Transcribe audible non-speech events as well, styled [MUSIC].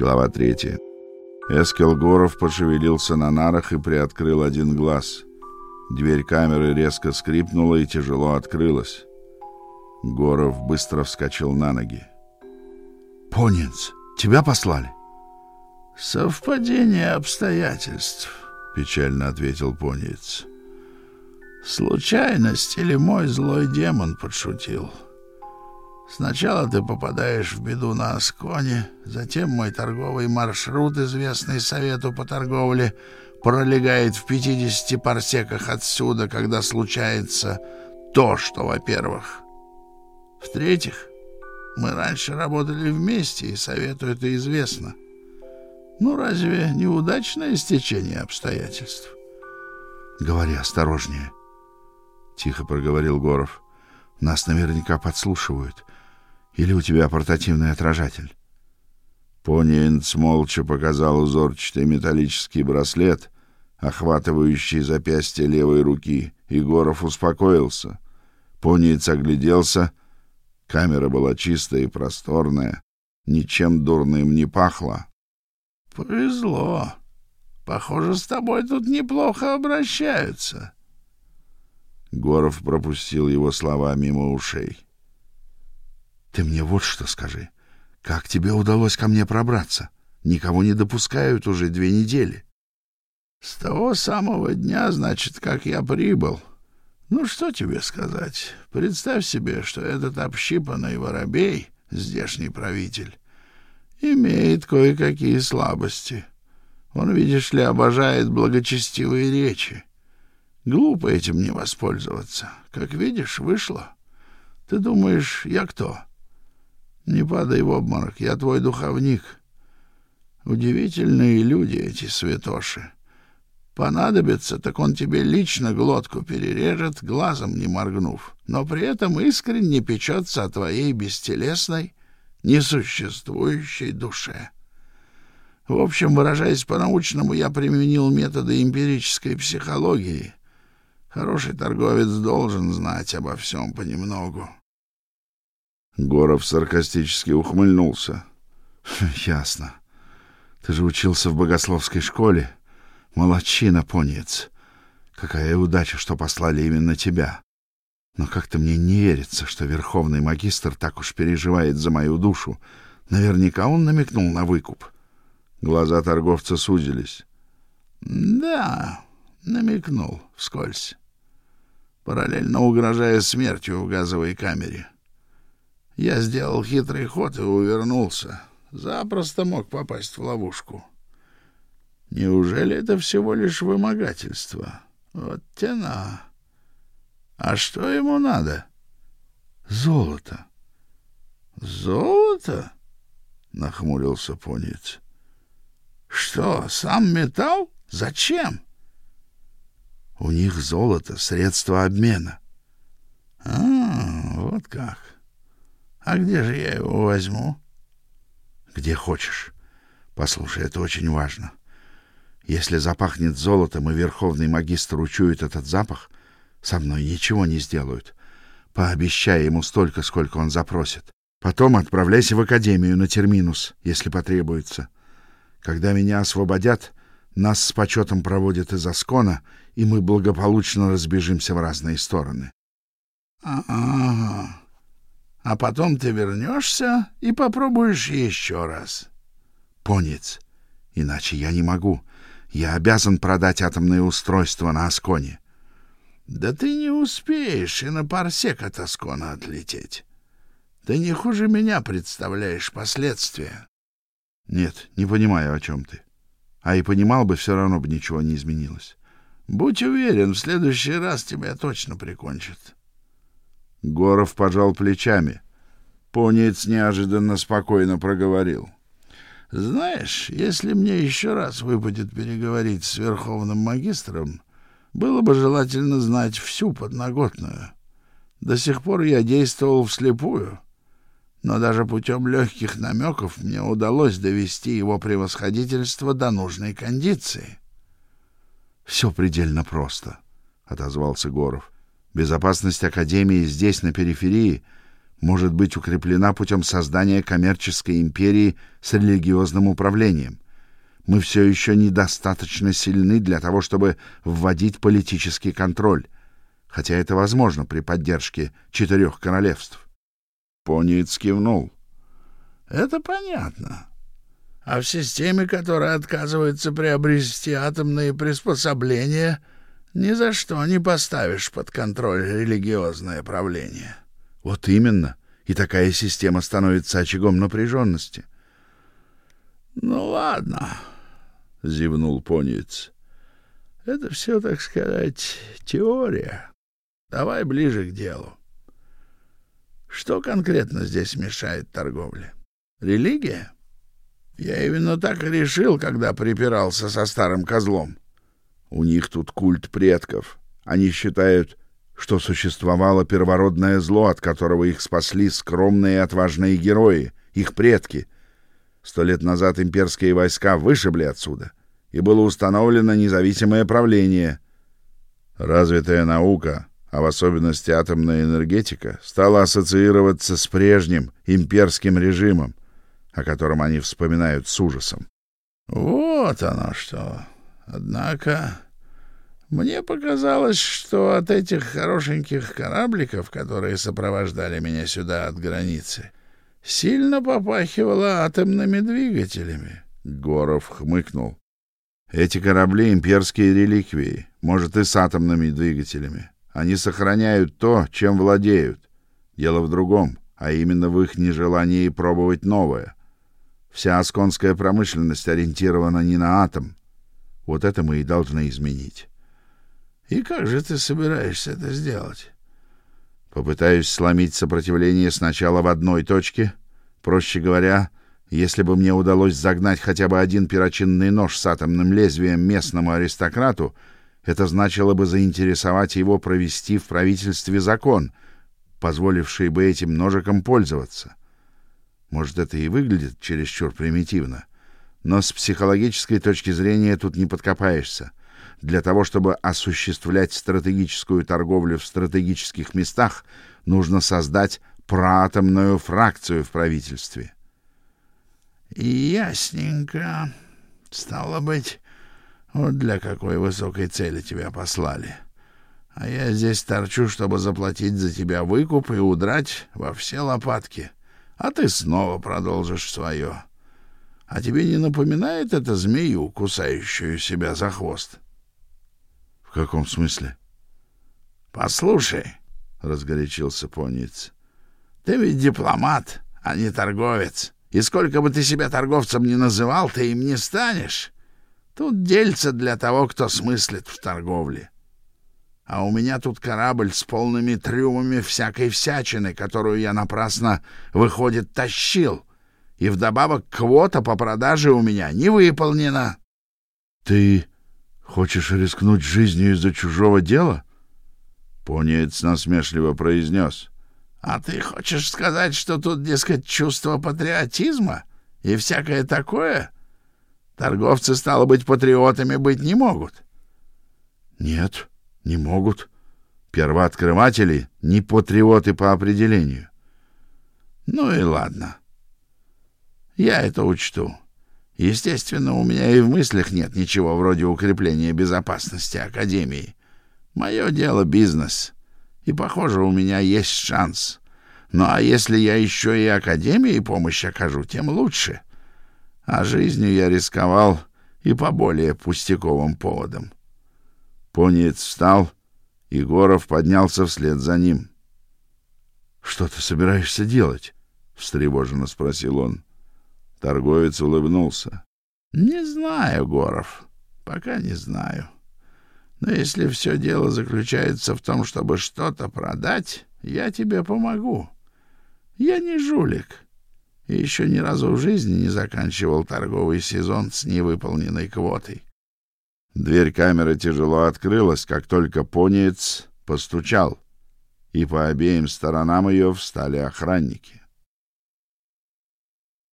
Глава третья. Эскел Горов пошевелился на нарах и приоткрыл один глаз. Дверь камеры резко скрипнула и тяжело открылась. Горов быстро вскочил на ноги. «Понинц, тебя послали?» «Совпадение обстоятельств», — печально ответил Понинц. «Случайность или мой злой демон подшутил?» Сначала ты попадаешь в беду на Асконе, затем мой торговый маршрут, известный Совету по торговле, пролегает в 50 парсеках отсюда, когда случается то, что, во-первых. В-третьих, мы раньше работали вместе, и Совету это известно. Ну, разве неудачное стечение обстоятельств? — Говори осторожнее, — тихо проговорил Горов. — Нас наверняка подслушивают. Или у тебя портативный отражатель? Пониенц молча показал узорчатый металлический браслет, охватывающий запястье левой руки. Егоров успокоился. Пониенц огляделся. Камера была чистая и просторная, ничем дурным не пахло. Повезло. Похоже, с тобой тут неплохо обращаются. Горов пропустил его слова мимо ушей. Ты мне вот что скажи. Как тебе удалось ко мне пробраться? Никого не допускают уже две недели. С того самого дня, значит, как я прибыл. Ну что тебе сказать? Представь себе, что этот общипанный воробей, здешний правитель, имеет кое-какие слабости. Он, видишь ли, обожает благочестивые речи. Глупо этим не воспользоваться. Как видишь, вышло. Ты думаешь, я кто? — не падай в обморок, я твой духовник. Удивительные люди эти святоши. Понадобится, так он тебе лично глотку перережет, глазом не моргнув, но при этом искренне печется о твоей бестелесной, несуществующей душе. В общем, выражаясь по-научному, я применил методы эмпирической психологии. Хороший торговец должен знать обо всем понемногу. Горов саркастически ухмыльнулся. [LAUGHS] Ясно. Ты же учился в богословской школе. Молодчина, понец. Какая удача, что послали именно тебя. Но как-то мне не верится, что верховный магистр так уж переживает за мою душу. Наверняка он намекнул на выкуп. Глаза торговца сузились. Да, намекнул вскользь. Параллельно угрожая смертью в газовой камере. Я сделал хитрый ход и увернулся. Запросто мог попасть в ловушку. Неужели это всего лишь вымогательство? Вот тена. А что ему надо? Золото. Золото? Нахмурился понец. Что, сам металл? Зачем? У них золото — средство обмена. А, вот как. А где же я его возьму? Где хочешь. Послушай, это очень важно. Если запахнет золотом и верховный магистр учует этот запах, со мной ничего не сделают. Пообещай ему столько, сколько он запросит. Потом отправляйся в академию на терминус, если потребуется. Когда меня освободят, нас с почетом проводят из Аскона, и мы благополучно разбежимся в разные стороны. Ага а потом ты вернешься и попробуешь еще раз. Понец, иначе я не могу. Я обязан продать атомное устройство на Асконе. Да ты не успеешь и на парсек от Аскона отлететь. Ты не хуже меня представляешь последствия. Нет, не понимаю, о чем ты. А и понимал бы, все равно бы ничего не изменилось. Будь уверен, в следующий раз тебя точно прикончат. Горов пожал плечами. Понец неожиданно спокойно проговорил. «Знаешь, если мне еще раз выпадет переговорить с верховным магистром, было бы желательно знать всю подноготную. До сих пор я действовал вслепую, но даже путем легких намеков мне удалось довести его превосходительство до нужной кондиции». «Все предельно просто», — отозвался Горов. Безопасность Академии здесь, на периферии, может быть укреплена путем создания коммерческой империи с религиозным управлением. Мы все еще недостаточно сильны для того, чтобы вводить политический контроль, хотя это возможно при поддержке четырех королевств. Пониец кивнул. Это понятно. А в системе, которая отказывается приобрести атомные приспособления, ни за что не поставишь под контроль религиозное правление. Вот именно. И такая система становится очагом напряженности. Ну ладно, зевнул Пониц. Это все, так сказать, теория. Давай ближе к делу. Что конкретно здесь мешает торговле? Религия? Я именно так и решил, когда припирался со старым козлом. У них тут культ предков. Они считают, что существовало первородное зло, от которого их спасли скромные и отважные герои, их предки. Сто лет назад имперские войска вышибли отсюда, и было установлено независимое правление. Развитая наука, а в особенности атомная энергетика, стала ассоциироваться с прежним имперским режимом, о котором они вспоминают с ужасом. Вот оно что. Однако мне показалось, что от этих хорошеньких корабликов, которые сопровождали меня сюда от границы, сильно попахивало атомными двигателями. Горов хмыкнул. Эти корабли — имперские реликвии, может, и с атомными двигателями. Они сохраняют то, чем владеют. Дело в другом, а именно в их нежелании пробовать новое. Вся асконская промышленность ориентирована не на атом. Вот это мы и должны изменить. И как же ты собираешься это сделать? Попытаюсь сломить сопротивление сначала в одной точке. Проще говоря, если бы мне удалось загнать хотя бы один перочинный нож с атомным лезвием местному аристократу, это значило бы заинтересовать его провести в правительстве закон, позволивший бы этим ножиком пользоваться. Может, это и выглядит чересчур примитивно, но с психологической точки зрения тут не подкопаешься для того, чтобы осуществлять стратегическую торговлю в стратегических местах, нужно создать проатомную фракцию в правительстве. Ясненько. Стало быть, вот для какой высокой цели тебя послали. А я здесь торчу, чтобы заплатить за тебя выкуп и удрать во все лопатки. А ты снова продолжишь свое. А тебе не напоминает это змею, кусающую себя за хвост? — в каком смысле? Послушай, разгорячился Пониц. Ты ведь дипломат, а не торговец. И сколько бы ты себя торговцем ни называл, ты им не станешь. Тут дельца для того, кто смыслит в торговле. А у меня тут корабль с полными трюмами всякой всячины, которую я напрасно, выходит, тащил. И вдобавок квота по продаже у меня не выполнена. — Ты Хочешь рискнуть жизнью из-за чужого дела? Понец насмешливо произнес. А ты хочешь сказать, что тут, дескать, чувство патриотизма и всякое такое? Торговцы, стало быть, патриотами быть не могут. Нет, не могут. Первооткрыватели не патриоты по определению. Ну и ладно. Я это учту. Естественно, у меня и в мыслях нет ничего вроде укрепления безопасности Академии. Мое дело — бизнес, и, похоже, у меня есть шанс. Ну а если я еще и Академии помощь окажу, тем лучше. А жизнью я рисковал и по более пустяковым поводам. Пониец встал, и Горов поднялся вслед за ним. — Что ты собираешься делать? — встревоженно спросил он. — Торговец улыбнулся. Не знаю, Горов, пока не знаю. Но если все дело заключается в том, чтобы что-то продать, я тебе помогу. Я не жулик. И еще ни разу в жизни не заканчивал торговый сезон с невыполненной квотой. Дверь камеры тяжело открылась, как только понец постучал, и по обеим сторонам ее встали охранники.